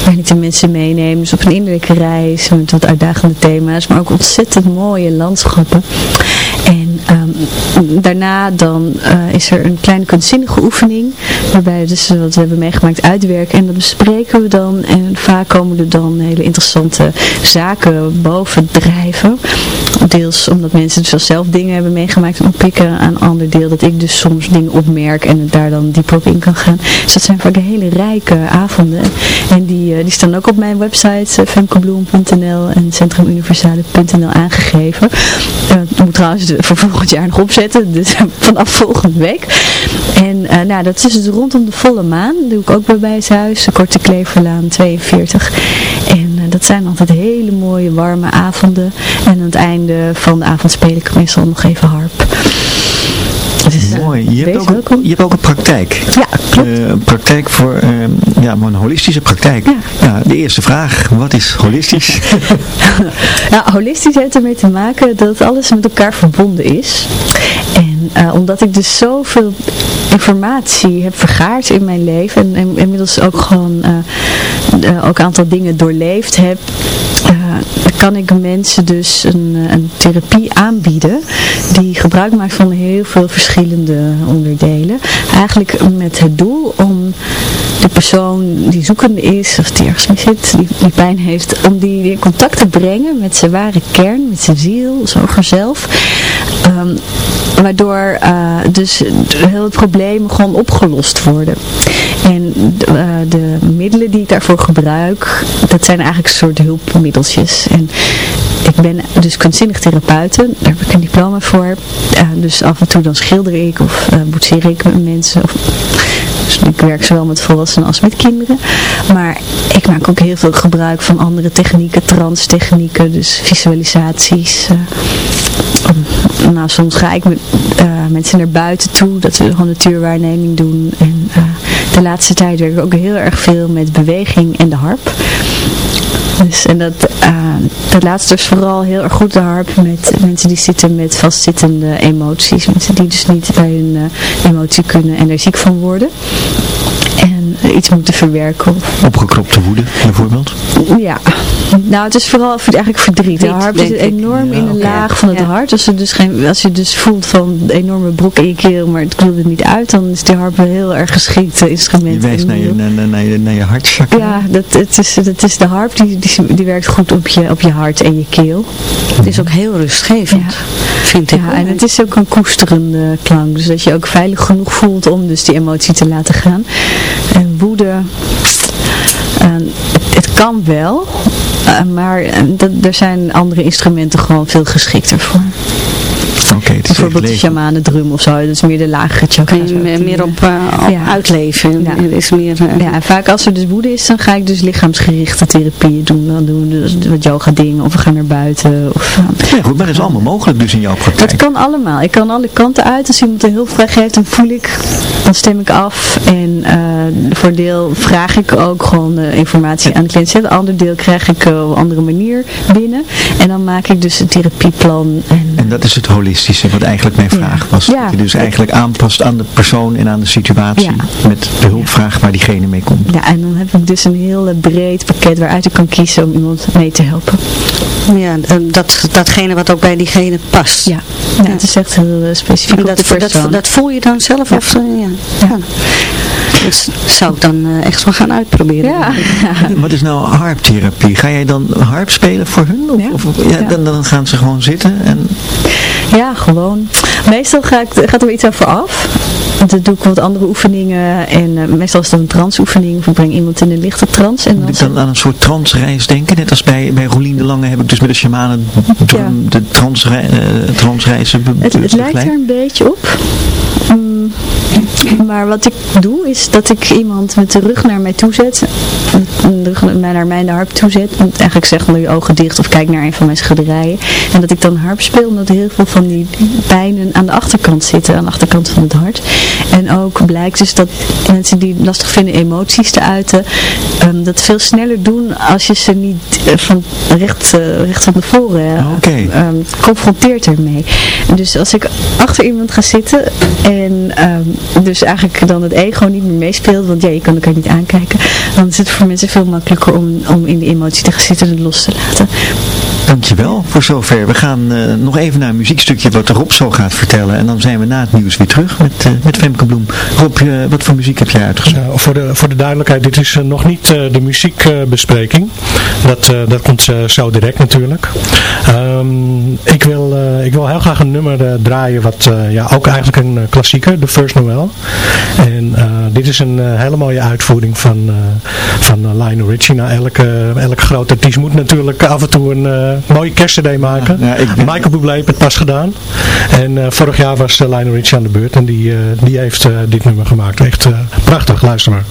Waar ik de mensen meeneem, dus op een innerlijke reis, met wat uitdagende thema's, maar ook ontzettend mooie landschappen. En um, daarna dan uh, is er een kleine kunstzinnige oefening, waarbij we dus wat we hebben meegemaakt uitwerken en dat bespreken we dan en vaak komen er dan hele interessante zaken boven drijven. Deels omdat mensen dus zelf dingen hebben meegemaakt en oppikken aan ander deel dat ik dus soms dingen opmerk en het daar dan dieper op in kan gaan. Dus dat zijn vaak hele rijke avonden en die, uh, die staan ook op mijn website uh, femkebloem.nl en centrumuniversale.nl aangegeven. Uh, moet trouwens voor volgend jaar nog opzetten, dus vanaf volgende week. En nou, dat is dus rondom de volle maan. Doe ik ook bij Bijshuis, de Korte Kleverlaan 42. En dat zijn altijd hele mooie warme avonden. En aan het einde van de avond speel ik meestal nog even harp. Dus, Mooi. Je hebt, ook, je hebt ook een praktijk. Ja, klopt. Uh, een praktijk voor, uh, ja, maar een holistische praktijk. Ja. ja. de eerste vraag, wat is holistisch? ja, holistisch heeft ermee te maken dat alles met elkaar verbonden is. En uh, omdat ik dus zoveel informatie heb vergaard in mijn leven en, en inmiddels ook gewoon ook een aantal dingen doorleefd heb, kan ik mensen dus een, een therapie aanbieden die gebruik maakt van heel veel verschillende onderdelen. Eigenlijk met het doel om de persoon die zoekende is, of die ergens mee zit, die, pijn heeft, om die in contact te brengen met zijn ware kern, met zijn ziel, zijn zelf. Um, waardoor uh, dus heel het probleem gewoon opgelost worden. En uh, de middelen die ik daarvoor gebruik, dat zijn eigenlijk soort hulpmiddeltjes. En ik ben dus kunstzinnig therapeute, daar heb ik een diploma voor. dus af en toe dan schilder ik of uh, boetseer ik met mensen. Of, dus ik werk zowel met volwassenen als met kinderen. Maar ik maak ook heel veel gebruik van andere technieken, transtechnieken, dus visualisaties. Uh, nou, soms ga ik met mensen naar buiten toe, dat we gewoon natuurwaarneming doen. En de laatste tijd werk ik ook heel erg veel met beweging en de harp. Dus, en dat, uh, laatste is vooral heel erg goed de harp met mensen die zitten met vastzittende emoties. Mensen die dus niet bij hun uh, emotie kunnen en er ziek van worden. En iets moeten verwerken. Opgekropte woede bijvoorbeeld? Ja, nou het is vooral eigenlijk verdriet. De harp zit enorm in de laag van het hart. Als je, dus geen, als je dus voelt van enorme brok in je keel, maar het komt er niet uit, dan is die harp een heel erg geschikt instrument. Je wijst naar je, naar, naar, je, naar je hartchakra? Ja, dat, het, is, het is de harp die, die, die, werkt goed op je, op je hart en je keel. Het is ook heel rustgevend, ja. vind ik. Ja, en het is ook een koesterende klank. Dus dat je ook veilig genoeg voelt om dus die emotie te laten gaan. En uh, het, kan wel, uh, maar er zijn andere instrumenten gewoon veel geschikter voor. Okay, Bijvoorbeeld de shamanendrum of zo, dat is meer de lagere chakra. Kan je meer op, uh, op ja. uitleven. Ja. is meer, uh, ja, en vaak als er dus woede is, dan ga ik dus lichaamsgerichte therapieën doen. Dan doen we dus wat yoga dingen, of we gaan naar buiten. Of, ja goed, maar dat is allemaal mogelijk dus in jouw praktijk. Dat kan allemaal. Ik kan alle kanten uit. Als iemand een hulpvraag heeft, dan voel ik, dan stem ik af. En uh, voor deel vraag ik ook gewoon informatie aan de cliënt. Een ander deel krijg ik op een andere manier binnen. En dan maak ik dus een therapieplan. En, en dat is het holistische, wat eigenlijk mijn vraag was. Ja. Dat je dus eigenlijk aanpast aan de persoon en aan de situatie. Ja. Met de hulpvraag waar diegene mee komt. Ja, en dan heb ik dus een heel breed pakket waaruit ik kan kiezen om iemand mee te helpen. Ja, dat, datgene wat ook bij diegene past. Ja, ja. het is echt heel specifiek dat, dat, dat, voel je dan zelf? Ja. Of, ja. ja. Dat zou ik dan echt wel gaan uitproberen. Ja. Wat is nou harptherapie? Ga jij dan harp spelen voor hun? Of, ja. of ja, dan, dan gaan ze gewoon zitten en... Ja, gewoon. Meestal ga ik, gaat er iets over af. Dan doe ik wat andere oefeningen en uh, meestal is dat een transoefening of ik breng iemand in een lichte trance. En dan Moet ik dan aan een soort transreis denken? Net als bij, bij Rolien de Lange heb ik dus met de shamanen ja. de uh, transreizen be Het, het lijkt er een beetje op. Maar wat ik doe is dat ik iemand met de rug naar mij toe zet. De rug naar mij de harp toe zet. En eigenlijk zeg maar je ogen dicht of kijk naar een van mijn schilderijen. En dat ik dan harp speel omdat heel veel van die pijnen aan de achterkant zitten. Aan de achterkant van het hart. En ook blijkt dus dat mensen die lastig vinden emoties te uiten. Um, dat veel sneller doen als je ze niet van recht, recht van tevoren uh, okay. um, confronteert ermee. Dus als ik achter iemand ga zitten en um, dus eigenlijk dan het ego niet meer meespeelt, want ja, je kan elkaar niet aankijken, dan is het voor mensen veel makkelijker om, om in de emotie te gaan zitten en het los te laten. Dankjewel voor zover. We gaan uh, nog even naar een muziekstukje wat Rob zo gaat vertellen. En dan zijn we na het nieuws weer terug met, uh, met Femke Bloem. Rob, wat voor muziek heb jij uitgezocht? Voor, de, voor de duidelijkheid, dit is nog niet de muziekbespreking. dat, dat komt zo direct natuurlijk. Um, ik, wil, ik wil heel graag een nummer draaien wat ja, ook eigenlijk een klassieker, de First Noel. En dit is een hele mooie uitvoering van, van Lionel Richie. Nou, elke, elke grote artiest moet natuurlijk af en toe een mooie kerstcd maken. Ja, ik ben... Michael Bublé heeft het pas gedaan. En uh, vorig jaar was uh, Lionel Richie aan de beurt. En die, die heeft dit nummer gemaakt. Echt prachtig, luister maar.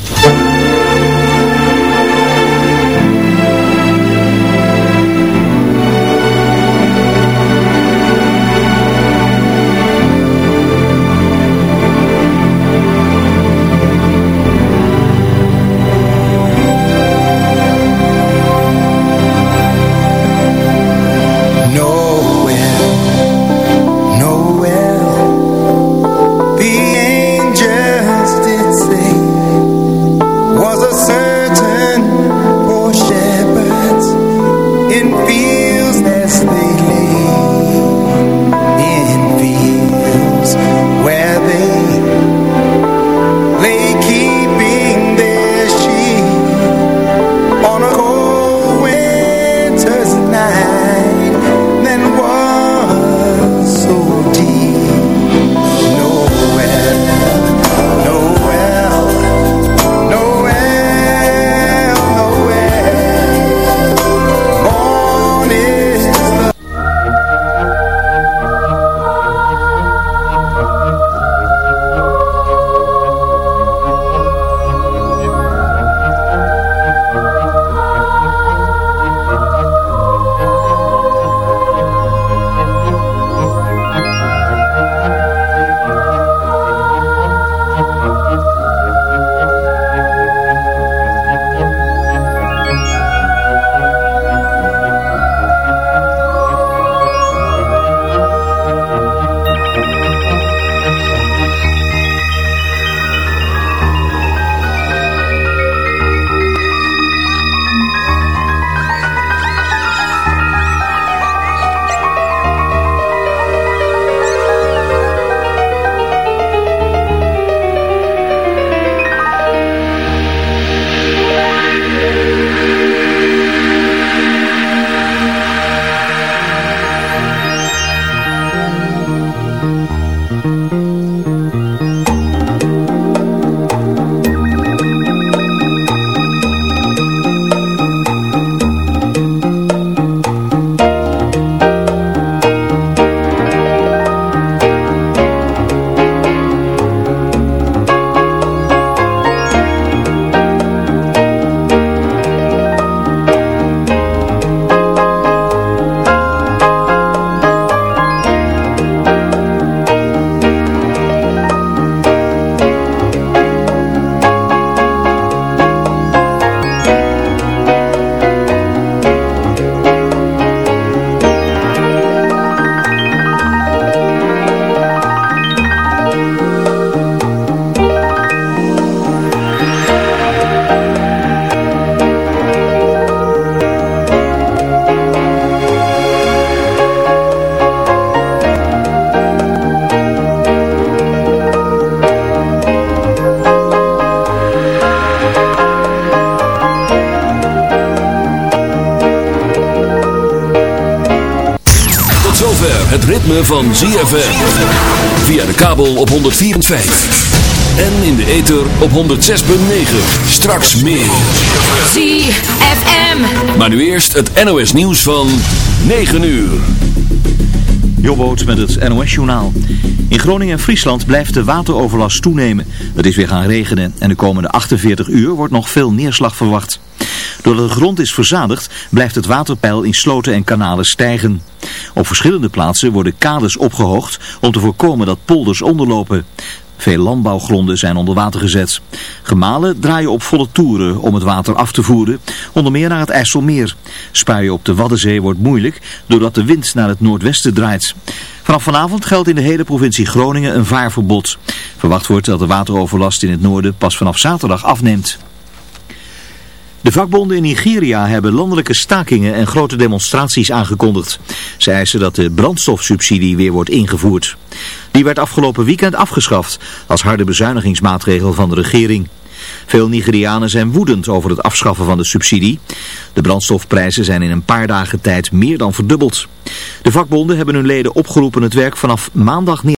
Van ZFM. Via de kabel op 104.5. En in de ether op 106.9. Straks meer. ZFM. Maar nu eerst het NOS nieuws van 9 uur. Jobboot met het NOS-journaal. In Groningen en Friesland blijft de wateroverlast toenemen. Het is weer gaan regenen en de komende 48 uur wordt nog veel neerslag verwacht. Doordat de grond is verzadigd blijft het waterpeil in sloten en kanalen stijgen. Op verschillende plaatsen worden kades opgehoogd om te voorkomen dat polders onderlopen. Veel landbouwgronden zijn onder water gezet. Gemalen draaien op volle toeren om het water af te voeren, onder meer naar het IJsselmeer. Spuien op de Waddenzee wordt moeilijk doordat de wind naar het noordwesten draait. Vanaf vanavond geldt in de hele provincie Groningen een vaarverbod. Verwacht wordt dat de wateroverlast in het noorden pas vanaf zaterdag afneemt. De vakbonden in Nigeria hebben landelijke stakingen en grote demonstraties aangekondigd. Ze eisen dat de brandstofsubsidie weer wordt ingevoerd. Die werd afgelopen weekend afgeschaft als harde bezuinigingsmaatregel van de regering. Veel Nigerianen zijn woedend over het afschaffen van de subsidie. De brandstofprijzen zijn in een paar dagen tijd meer dan verdubbeld. De vakbonden hebben hun leden opgeroepen het werk vanaf maandag neer